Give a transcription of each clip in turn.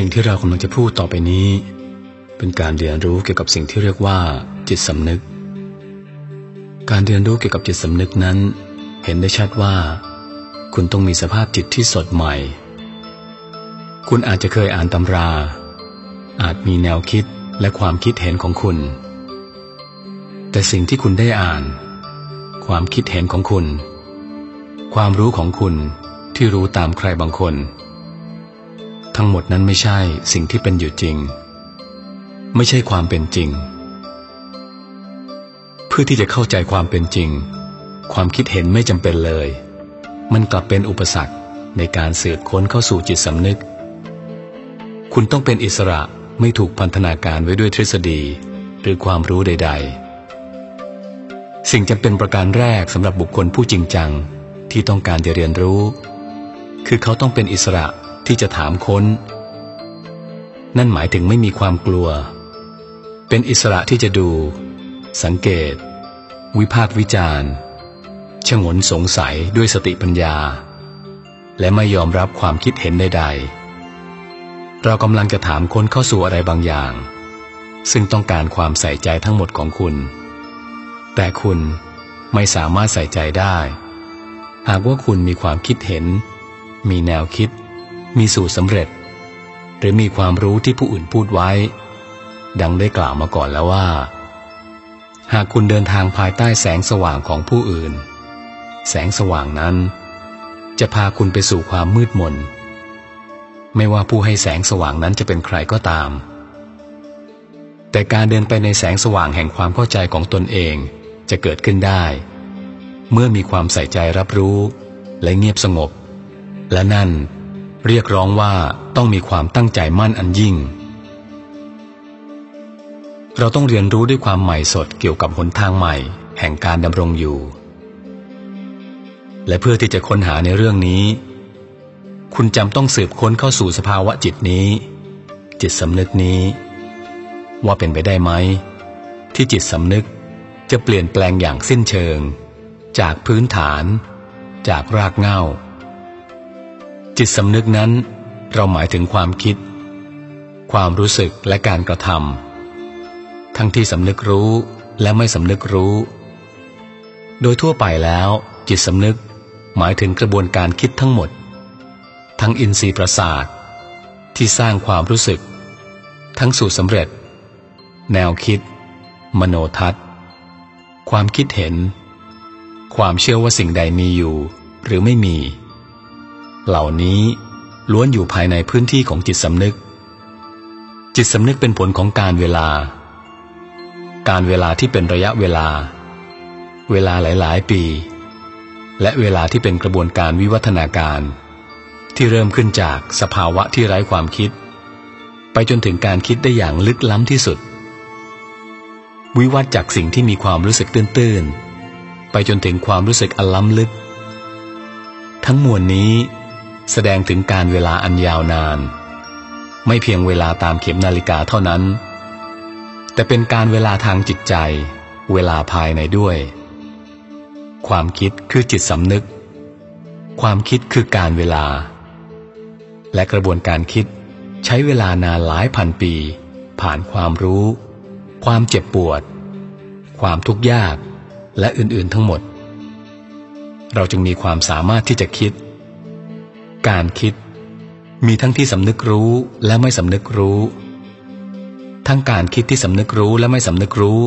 สิ่งที่เรากำลังจะพูดต่อไปนี้ เป็นการเรียนรู้เกี่ยวกับสิ่งที่เรียกว่า จิตสำนึก การเรียนรู้เกี่ยวกับจิตสำนึกนั้น เห็นได้ชัดว่า คุณต้องมีสภาพจิตที่สดใหม่ คุณอาจจะเคยอ่านตำรา อาจมีแนวคิดและความคิดเห็นของคุณ แต่สิ่งที่คุณได้อ่าน ความคิดเห็นของคุณ ความรู้ของคุณที่รู้ตามใครบางคน ทั้งหมดนั้นไม่ใช่สิ่งที่เป็นอยู่จริง ไม่ใช่ความเป็นจริง เพื่อที่จะเข้าใจความเป็นจริง ความคิดเห็นไม่จำเป็นเลย มันกลับเป็นอุปสรรคในการสืบค้นเข้าสู่จิตสำนึก คุณต้องเป็นอิสระไม่ถูกพันธนาการไว้ด้วยทฤษฎี หรือความรู้ใด ๆ สิ่งจำเป็นประการแรกสำหรับบุคคลผู้จริงจังที่ต้องการจะเรียนรู้ คือเขาต้องเป็นอิสระ ที่จะถามค้น นั่นหมายถึงไม่มีความกลัว เป็นอิสระที่จะดู สังเกต วิพากษ์วิจารณ์ชงนสงสัยด้วยสติปัญญา และไม่ยอมรับความคิดเห็นใดๆ เรากำลังจะถามค้นเข้าสู่อะไรบางอย่าง ซึ่งต้องการความใส่ใจทั้งหมดของคุณ แต่คุณไม่สามารถใส่ใจได้ หากว่าคุณมีความคิดเห็น มีแนวคิด มีสูตรสำเร็จ หรือมีความรู้ที่ผู้อื่นพูดไว้ ดังได้กล่าวมาก่อนแล้วว่า หากคุณเดินทางภายใต้แสงสว่างของผู้อื่น แสงสว่างนั้น จะพาคุณไปสู่ความมืดมน ไม่ว่าผู้ให้แสงสว่างนั้นจะเป็นใครก็ตาม แต่การเดินไปในแสงสว่างแห่งความเข้าใจของตนเองจะเกิดขึ้นได้ เมื่อมีความใส่ใจรับรู้และเงียบสงบ และนั่น เรียกร้องว่าต้องมีความตั้งใจมั่นอันยิ่ง เราต้องเรียนรู้ด้วยความใหม่สดเกี่ยวกับหนทางใหม่ แห่งการดำรงอยู่ และเพื่อที่จะค้นหาในเรื่องนี้ คุณจำต้องสืบค้นเข้าสู่สภาวะจิตนี้ จิตสำนึกนี้ ว่าเป็นไปได้ไหม ที่จิตสำนึกจะเปลี่ยนแปลงอย่างสิ้นเชิง จากพื้นฐาน จากรากเหง้า จิตสำนึกนั้น เราหมายถึงความคิด ความรู้สึกและการกระทำทั้งที่สำนึกรู้และไม่สำนึกรู้ โดยทั่วไปแล้ว จิตสำนึกหมายถึงกระบวนการคิดทั้งหมด ทั้งอินทรีย์ประสาท ที่สร้างความรู้สึก ทั้งสู่สำเร็จ แนวคิด มโนทัศน์ ความคิดเห็น ความเชื่อว่าสิ่งใดมีอยู่ หรือไม่มี เหล่านี้ล้วนอยู่ภายในพื้นที่ของจิตสำนึก จิตสำนึกเป็นผลของการเวลา การเวลาที่เป็นระยะเวลา เวลาหลาย ๆ ปี และเวลาที่เป็นกระบวนการวิวัฒนาการ ที่เริ่มขึ้นจากสภาวะที่ไร้ความคิด ไปจนถึงการคิดได้อย่างลึกล้ำที่สุด วิวัฒจากสิ่งที่มีความรู้สึกตื้น ๆ ไปจนถึงความรู้สึกอันล้ำลึก ทั้งมวลนี้ แสดงถึงการเวลาอันยาวนาน ไม่เพียงเวลาตามเข็มนาฬิกาเท่านั้น แต่เป็นการเวลาทางจิตใจ เวลาภายในด้วย ความคิดคือจิตสำนึก ความคิดคือการเวลา และกระบวนการคิดใช้เวลานานหลายพันปี ผ่านความรู้ ความเจ็บปวด ความทุกข์ยากและอื่นๆทั้งหมด เราจึงมีความสามารถที่จะคิด การคิด มีทั้งที่สำนึกรู้และไม่สำนึกรู้ ทั้งการคิดที่สำนึกรู้และไม่สำนึกรู้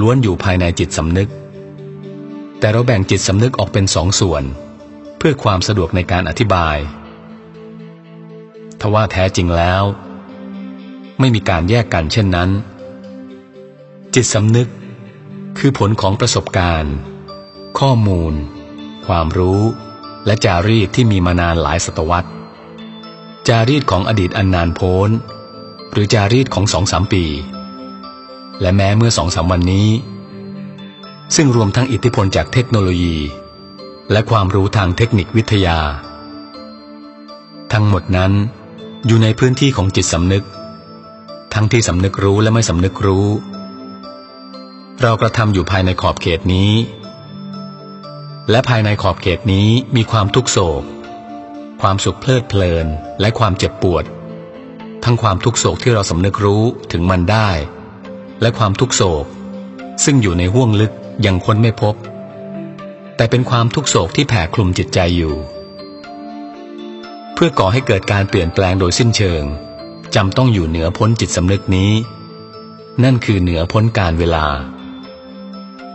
ล้วนอยู่ภายในจิตสำนึก แต่เราแบ่งจิตสำนึกออกเป็นสองส่วน เพื่อความสะดวกในการอธิบายทว่าแท้จริงแล้ว ไม่มีการแยกกันเช่นนั้น จิตสำนึกคือผลของประสบการณ์ ข้อมูล ความรู้ และจารีตที่มีมานานหลายศตวรรษ จารีตของอดีตอันนานโพ้น หรือจารีตของสองสามปี และแม้เมื่อสองสามวันนี้ ซึ่งรวมทั้งอิทธิพลจากเทคโนโลยี และความรู้ทางเทคนิควิทยา ทั้งหมดนั้นอยู่ในพื้นที่ของจิตสำนึก ทั้งที่สำนึกรู้และไม่สำนึกรู้ เรากระทำอยู่ภายในขอบเขตนี้ และภายในขอบเขตนี้มีความทุกโศก ความสุขเพลิดเพลินและความเจ็บปวด ทั้งความทุกโศกที่เราสำนึกรู้ถึงมันได้ และความทุกโศก ซึ่งอยู่ในห้วงลึกยังค้นไม่พบ แต่เป็นความทุกโศกที่แผ่คลุมจิตใจอยู่ เพื่อก่อให้เกิดการเปลี่ยนแปลงโดยสิ้นเชิงจำต้องอยู่เหนือพ้นจิตสำนึกนี้ นั่นคือเหนือพ้นการเวลา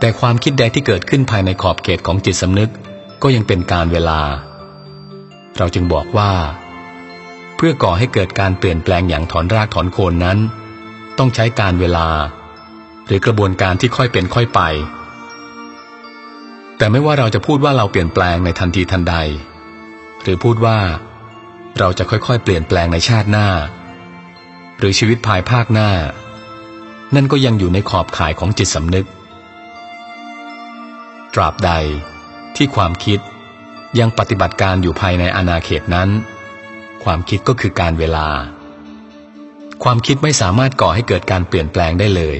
แต่ความคิดใดที่เกิดขึ้นภายในขอบเขตของจิตสำนึกก็ยังเป็นการเวลา เราจึงบอกว่า เพื่อก่อให้เกิดการเปลี่ยนแปลงอย่างถอนรากถอนโคนนั้น ต้องใช้การเวลา หรือกระบวนการที่ค่อยเป็นค่อยไป แต่ไม่ว่าเราจะพูดว่าเราเปลี่ยนแปลงในทันทีทันใด หรือพูดว่า เราจะค่อยๆ เปลี่ยนแปลงในชาติหน้า หรือชีวิตภายภาคหน้า นั่นก็ยังอยู่ในขอบข่ายของจิตสำนึก ตราบใดที่ความคิดยังปฏิบัติการอยู่ภายในอาณาเขตนั้น ความคิดก็คือการเวลา ความคิดไม่สามารถก่อให้เกิดการเปลี่ยนแปลงได้เลย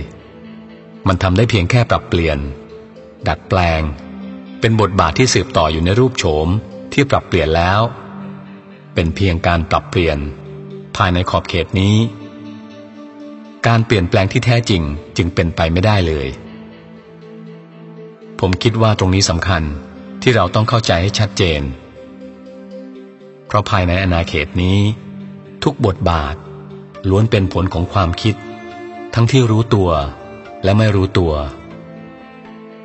มันทำได้เพียงแค่ปรับเปลี่ยน ดัดแปลง เป็นบทบาทที่สืบต่ออยู่ในรูปโฉมที่ปรับเปลี่ยนแล้ว เป็นเพียงการปรับเปลี่ยน ภายในขอบเขตนี้ การเปลี่ยนแปลงที่แท้จริงจึงเป็นไปไม่ได้เลย ผมคิดว่าตรงนี้สำคัญที่เราต้องเข้าใจให้ชัดเจน เพราะภายในอนาเขตนี้ ทุกบทบาท ล้วนเป็นผลของความคิด ทั้งที่รู้ตัวและไม่รู้ตัว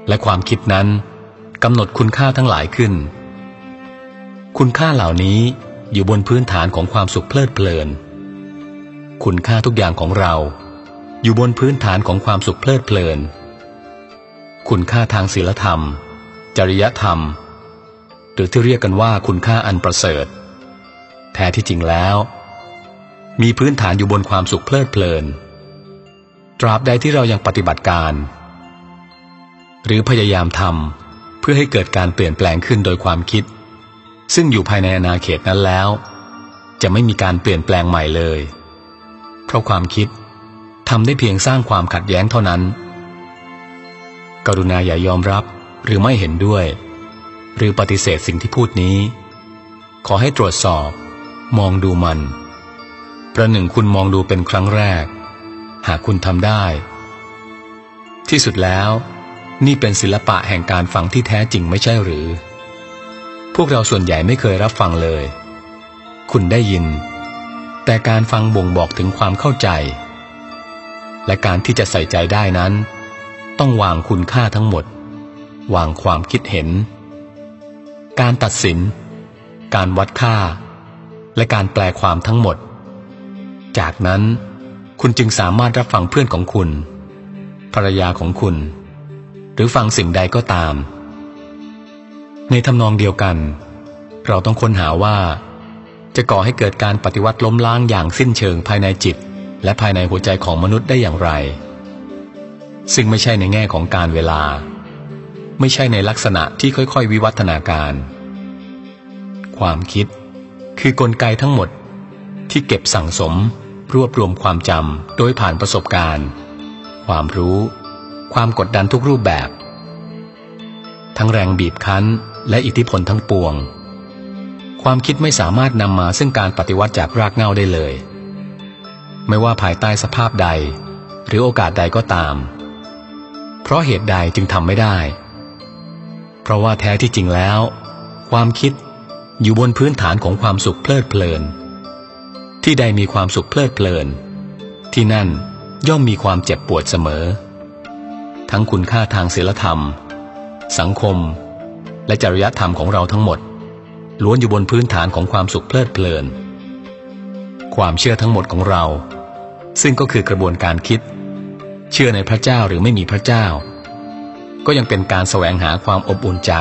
และความคิดนั้นกำหนดคุณค่าทั้งหลายขึ้น คุณค่าเหล่านี้อยู่บนพื้นฐานของความสุขเพลิดเพลิน คุณค่าทุกอย่างของเรา อยู่บนพื้นฐานของความสุขเพลิดเพลิน คุณค่าทางศีลธรรม จริยธรรม หรือที่เรียกกันว่าคุณค่าอันประเสริฐ แท้ที่จริงแล้ว มีพื้นฐานอยู่บนความสุขเพลิดเพลิน ตราบใดที่เรายังปฏิบัติการ หรือพยายามทำเพื่อให้เกิดการเปลี่ยนแปลงขึ้นโดยความคิด ซึ่งอยู่ภายในอาณาเขตนั้นแล้ว จะไม่มีการเปลี่ยนแปลงใหม่เลย เพราะความคิดทำได้เพียงสร้างความขัดแย้งเท่านั้น กรุณาอย่ายอมรับหรือไม่เห็นด้วย หรือปฏิเสธสิ่งที่พูดนี้ ขอให้ตรวจสอบ มองดูมัน ประหนึ่งคุณมองดูเป็นครั้งแรก หากคุณทำได้ ที่สุดแล้ว นี่เป็นศิลปะแห่งการฟังที่แท้จริงไม่ใช่หรือ พวกเราส่วนใหญ่ไม่เคยรับฟังเลย คุณได้ยิน แต่การฟังบ่งบอกถึงความเข้าใจ และการที่จะใส่ใจได้นั้น ต้องวางคุณค่าทั้งหมด วางความคิดเห็น การตัดสิน การวัดค่า และการแปลความทั้งหมด จากนั้นคุณจึงสามารถรับฟังเพื่อนของคุณ ภรรยาของคุณ หรือฟังสิ่งใดก็ตาม ในทำนองเดียวกัน เราต้องค้นหาว่า จะก่อให้เกิดการปฏิวัติล้มล้างอย่างสิ้นเชิงภายในจิต และภายในหัวใจของมนุษย์ได้อย่างไร ซึ่งไม่ใช่ในแง่ของการเวลา ไม่ใช่ในลักษณะที่ค่อยๆ วิวัฒนาการ ความคิด คือกลไกทั้งหมด ที่เก็บสั่งสม รวบรวมความจำโดยผ่านประสบการณ์ ความรู้ ความกดดันทุกรูปแบบ ทั้งแรงบีบคั้นและอิทธิพลทั้งปวง ความคิดไม่สามารถนำมาซึ่งการปฏิวัติจากรากเหง้าได้เลย ไม่ว่าภายใต้สภาพใด หรือโอกาสใดก็ตาม เพราะเหตุใดจึงทำไม่ได้ เพราะว่าแท้ที่จริงแล้ว ความคิดอยู่บนพื้นฐานของความสุขเพลิดเพลิน ที่ใดมีความสุขเพลิดเพลิน ที่นั่นย่อมมีความเจ็บปวดเสมอ ทั้งคุณค่าทางศีลธรรม สังคม และจริยธรรมของเราทั้งหมด ล้วนอยู่บนพื้นฐานของความสุขเพลิดเพลิน ความเชื่อทั้งหมดของเรา ซึ่งก็คือกระบวนการคิด เชื่อในพระเจ้าหรือไม่มีพระเจ้า ก็ยังเป็นการแสวงหาความอบอุ่นใจ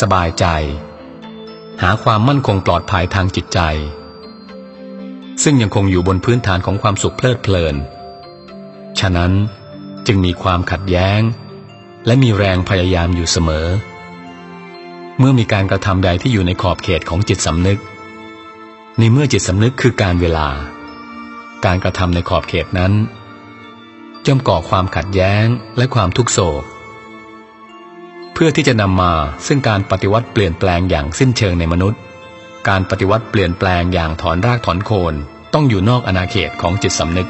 สบายใจ หาความมั่นคงปลอดภัยทางจิตใจ ซึ่งยังคงอยู่บนพื้นฐานของความสุขเพลิดเพลิน ฉะนั้นจึงมีความขัดแย้ง และมีแรงพยายามอยู่เสมอ เมื่อมีการกระทำใดที่อยู่ในขอบเขตของจิตสำนึก ในเมื่อจิตสำนึกคือการเวลา การกระทำในขอบเขตนั้น ย่อมก่อความขัดแย้งและความทุกโศก เพื่อที่จะนำมาซึ่งการปฏิวัติเปลี่ยนแปลงอย่างสิ้นเชิงในมนุษย์ การปฏิวัติเปลี่ยนแปลงอย่างถอนรากถอนโคนต้องอยู่นอกอาณาเขตของจิตสำนึก